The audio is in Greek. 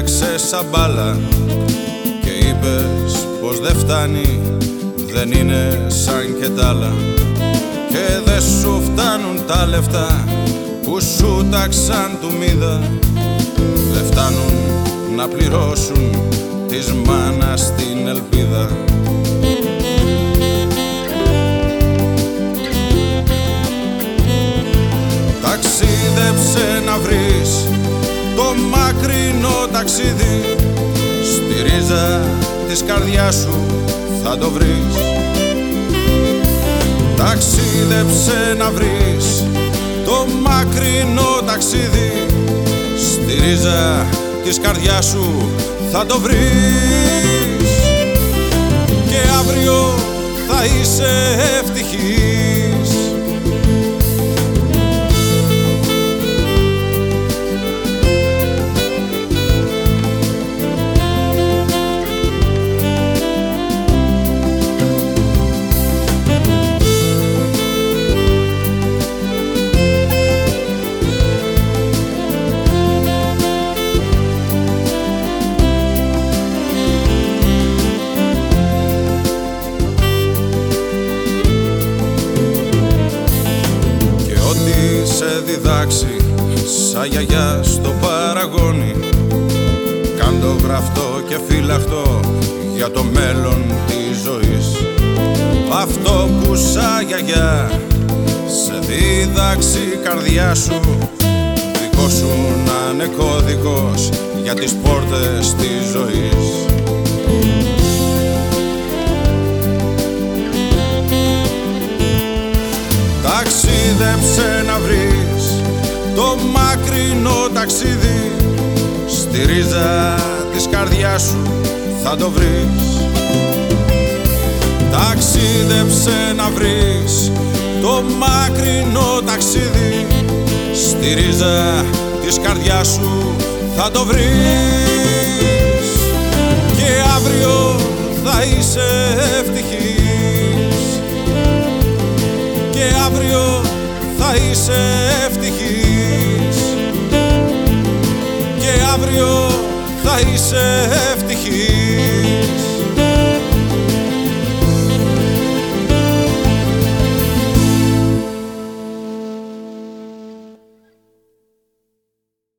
έπαιξε σαν μπάλα και είπες πως δεν φτάνει δεν είναι σαν και τ' άλλα. Και δεν σου φτάνουν τα λεφτά που σου τάξαν του μίδα. Δεν φτάνουν να πληρώσουν της μάνας την ελπίδα. Ταξίδεψε να βρεις το μακρινό ταξίδι. Στη ρίζα της καρδιάς σου θα το βρεις. Ταξίδεψε να βρεις το μακρινό ταξίδι. Στη ρίζα της καρδιάς σου θα το βρεις. Και αύριο θα είσαι ευτυχής διδάξει σαν γιαγιά στο παραγόνι. Κάντο γραφτό και φύλαχτο για το μέλλον της ζωής. Αυτό που σαν γιαγιά σε δίδαξει η καρδιά σου Δικό σου να είναι κώδικος για τις πόρτες της ζωής το μακρινό ταξίδι. Στη ρίζα της καρδιάς σου θα το βρεις. Ταξίδεψε να βρεις το μακρινό ταξίδι. Στη ρίζα της καρδιάς σου θα το βρεις. Και αύριο θα είσαι ευτυχής. Και αύριο θα είσαι ευτυχής αύριο θα είσαι ευτυχής